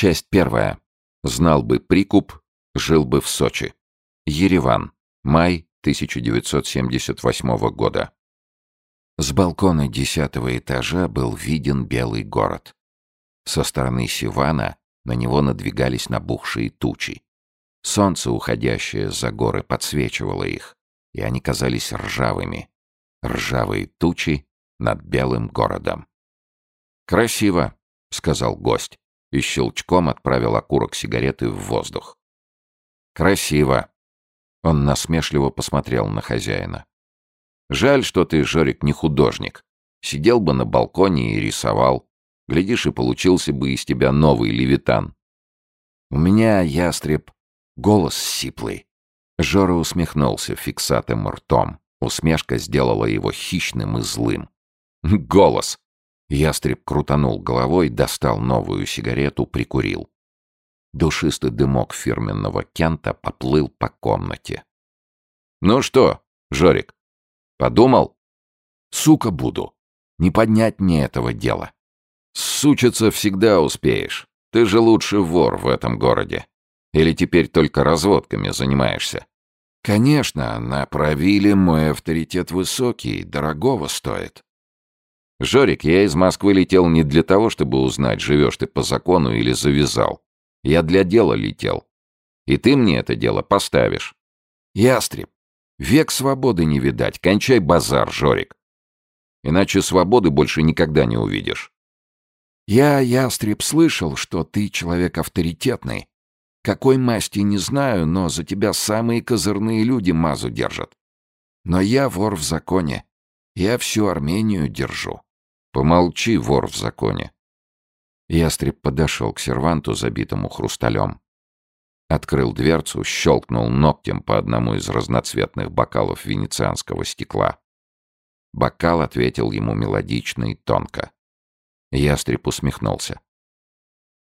Часть первая. Знал бы прикуп, жил бы в Сочи. Ереван. Май 1978 года. С балкона десятого этажа был виден белый город. Со стороны Сивана на него надвигались набухшие тучи. Солнце, уходящее за горы, подсвечивало их, и они казались ржавыми. Ржавые тучи над белым городом. «Красиво», — сказал гость, и щелчком отправил окурок сигареты в воздух. «Красиво», — он насмешливо посмотрел на хозяина. «Жаль, что ты, Жорик, не художник. Сидел бы на балконе и рисовал. Глядишь, и получился бы из тебя новый левитан». «У меня, ястреб, голос сиплый». Жора усмехнулся фиксатым ртом. Усмешка сделала его хищным и злым. «Голос! Ястреб крутанул головой, достал новую сигарету, прикурил. Душистый дымок фирменного Кента поплыл по комнате. «Ну что, Жорик, подумал?» «Сука буду. Не поднять мне этого дела». «Сучиться всегда успеешь. Ты же лучший вор в этом городе. Или теперь только разводками занимаешься?» «Конечно, на правиле мой авторитет высокий, дорогого стоит. «Жорик, я из Москвы летел не для того, чтобы узнать, живешь ты по закону или завязал. Я для дела летел. И ты мне это дело поставишь». «Ястреб, век свободы не видать. Кончай базар, Жорик. Иначе свободы больше никогда не увидишь». «Я, Ястреб, слышал, что ты человек авторитетный. Какой масти не знаю, но за тебя самые козырные люди мазу держат. Но я вор в законе. Я всю Армению держу. Помолчи, вор в законе. Ястреб подошел к серванту, забитому хрусталем. Открыл дверцу, щелкнул ногтем по одному из разноцветных бокалов венецианского стекла. Бокал ответил ему мелодично и тонко. Ястреб усмехнулся.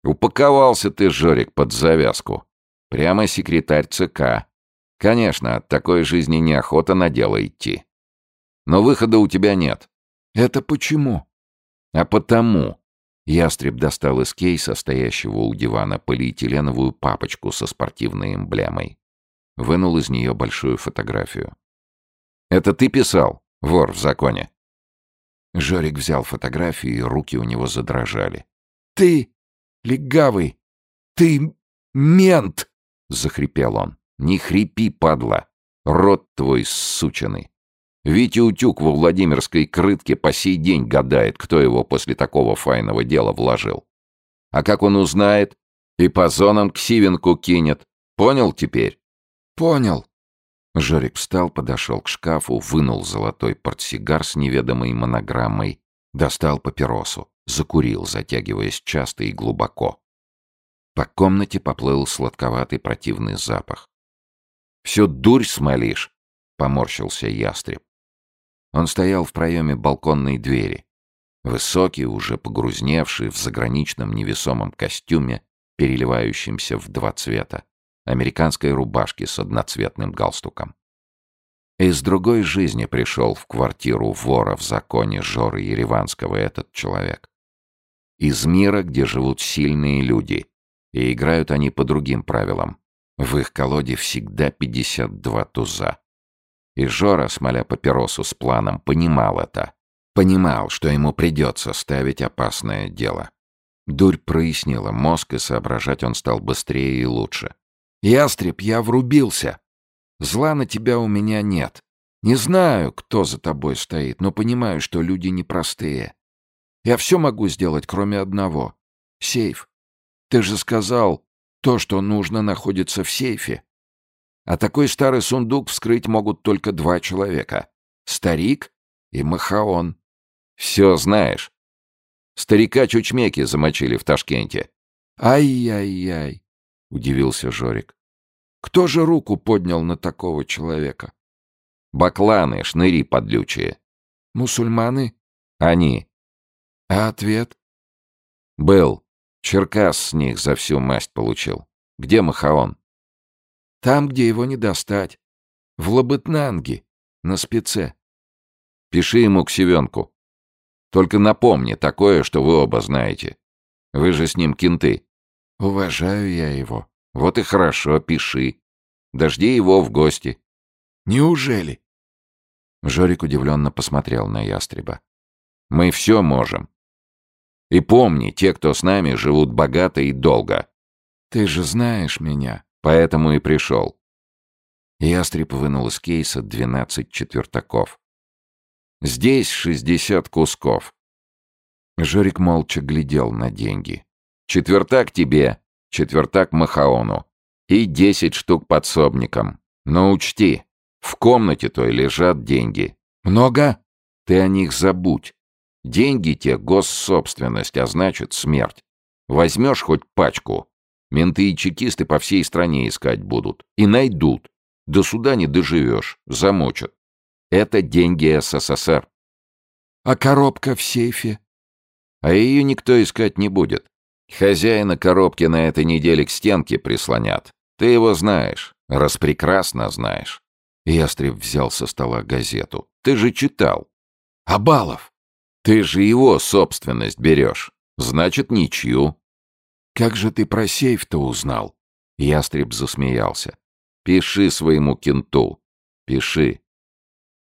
«Упаковался ты, Жорик, под завязку. Прямо секретарь ЦК. Конечно, от такой жизни неохота на дело идти. Но выхода у тебя нет». «Это почему?» А потому ястреб достал из кейса, стоящего у дивана, полиэтиленовую папочку со спортивной эмблемой. Вынул из нее большую фотографию. «Это ты писал, вор в законе?» Жорик взял фотографию, и руки у него задрожали. «Ты, легавый! Ты мент!» — захрипел он. «Не хрипи, падла! Рот твой сученный! Витя Утюг во Владимирской крытке по сей день гадает, кто его после такого файного дела вложил. А как он узнает? И по зонам к Сивенку кинет. Понял теперь? Понял. Жорик встал, подошел к шкафу, вынул золотой портсигар с неведомой монограммой, достал папиросу, закурил, затягиваясь часто и глубоко. По комнате поплыл сладковатый противный запах. «Все дурь смолишь!» — поморщился ястреб. Он стоял в проеме балконной двери. Высокий, уже погрузневший, в заграничном невесомом костюме, переливающемся в два цвета, американской рубашке с одноцветным галстуком. Из другой жизни пришел в квартиру вора в законе Жоры Ереванского этот человек. Из мира, где живут сильные люди, и играют они по другим правилам. В их колоде всегда 52 туза. И Жора, смоля папиросу с планом, понимал это. Понимал, что ему придется ставить опасное дело. Дурь прояснила мозг, и соображать он стал быстрее и лучше. «Ястреб, я врубился. Зла на тебя у меня нет. Не знаю, кто за тобой стоит, но понимаю, что люди непростые. Я все могу сделать, кроме одного. Сейф. Ты же сказал, то, что нужно, находится в сейфе. А такой старый сундук вскрыть могут только два человека. Старик и Махаон. Все знаешь. Старика Чучмеки замочили в Ташкенте. Ай-яй-яй, удивился Жорик. Кто же руку поднял на такого человека? Бакланы, шныри подлючие. Мусульманы? Они. А ответ? Был. Черкас с них за всю масть получил. Где Махаон? Там, где его не достать. В Лабытнанге, на спеце. Пиши ему к Севенку. Только напомни такое, что вы оба знаете. Вы же с ним кенты. Уважаю я его. Вот и хорошо, пиши. Дожди его в гости. Неужели? Жорик удивленно посмотрел на ястреба. Мы все можем. И помни, те, кто с нами, живут богато и долго. Ты же знаешь меня. Поэтому и пришел. Ястреб вынул из кейса двенадцать четвертаков. Здесь шестьдесят кусков. Жорик молча глядел на деньги. Четвертак тебе, четвертак Махаону. И десять штук подсобникам. Но учти, в комнате той лежат деньги. Много? Ты о них забудь. Деньги те — госсобственность, а значит смерть. Возьмешь хоть пачку. Менты и чекисты по всей стране искать будут. И найдут. До суда не доживешь, замочат. Это деньги СССР. А коробка в сейфе? А ее никто искать не будет. Хозяина коробки на этой неделе к стенке прислонят. Ты его знаешь, распрекрасно знаешь. Ястреб взял со стола газету. Ты же читал. Абалов. Ты же его собственность берешь. Значит, ничью. Как же ты про сейф-то узнал? Ястреб засмеялся. Пиши своему кенту. Пиши.